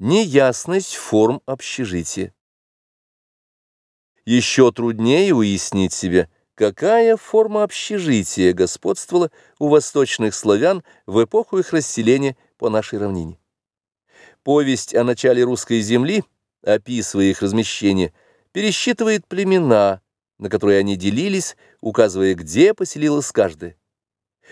Неясность форм общежития. Еще труднее уяснить себе, какая форма общежития господствовала у восточных славян в эпоху их расселения по нашей равнине. Повесть о начале русской земли, описывая их размещение, пересчитывает племена, на которые они делились, указывая, где поселилась каждая.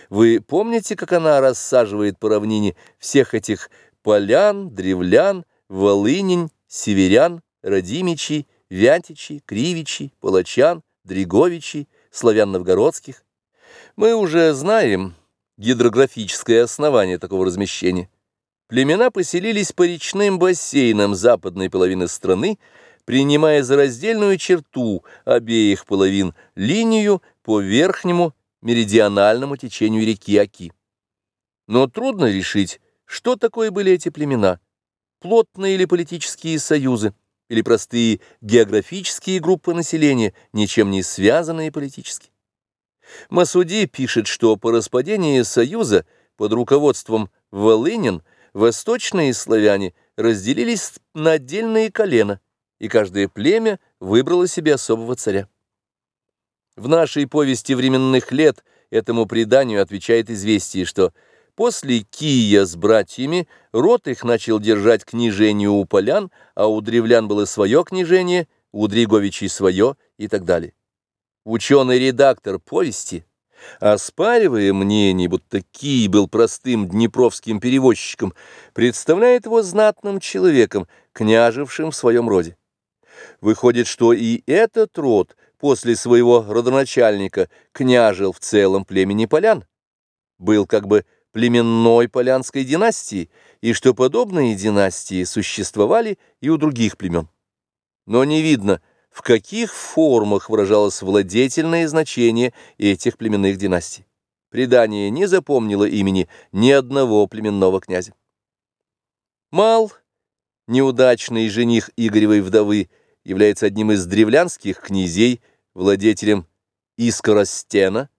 Вы помните, как она рассаживает по равнине всех этих полян, древлян, волынень, северян, родимичей, вятичей, кривичей, палачан, дриговичей, славян-новгородских. Мы уже знаем гидрографическое основание такого размещения. Племена поселились по речным бассейнам западной половины страны, принимая за раздельную черту обеих половин линию по верхнему меридиональному течению реки Аки. Но трудно решить, что такое были эти племена? Плотные или политические союзы, или простые географические группы населения, ничем не связанные политически? Масуди пишет, что по распадении союза под руководством Волынин восточные славяне разделились на отдельные колена, и каждое племя выбрало себе особого царя. В нашей повести временных лет этому преданию отвечает известие, что После Кия с братьями род их начал держать княжение у полян, а у древлян было свое княжение, у Дриговичей свое и так далее. Ученый-редактор повести, оспаривая мнение, будто Кий был простым днепровским перевозчиком, представляет его знатным человеком, княжившим в своем роде. Выходит, что и этот род после своего родоначальника княжил в целом племени полян, был как бы племенной полянской династии, и что подобные династии существовали и у других племен. Но не видно, в каких формах выражалось владетельное значение этих племенных династий. Предание не запомнило имени ни одного племенного князя. Мал, неудачный жених Игоревой вдовы, является одним из древлянских князей, владетелем Искоростена,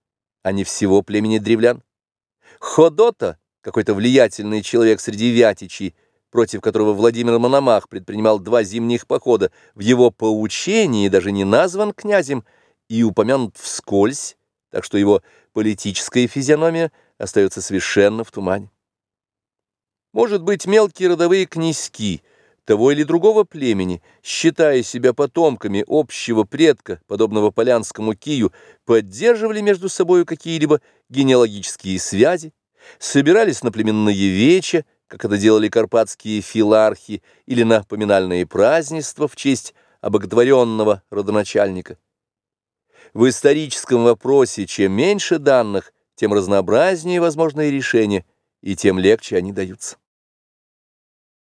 а не всего племени древлян. Ходота, какой-то влиятельный человек среди вятичей, против которого Владимир Мономах предпринимал два зимних похода, в его поучении даже не назван князем и упомянут вскользь, так что его политическая физиономия остается совершенно в тумане. Может быть, мелкие родовые князьки того или другого племени, считая себя потомками общего предка, подобного полянскому кию, поддерживали между собой какие-либо генеалогические связи, собирались на племенные веча, как это делали карпатские филархи, или на поминальные празднества в честь обоготворенного родоначальника. В историческом вопросе чем меньше данных, тем разнообразнее возможные решения, и тем легче они даются.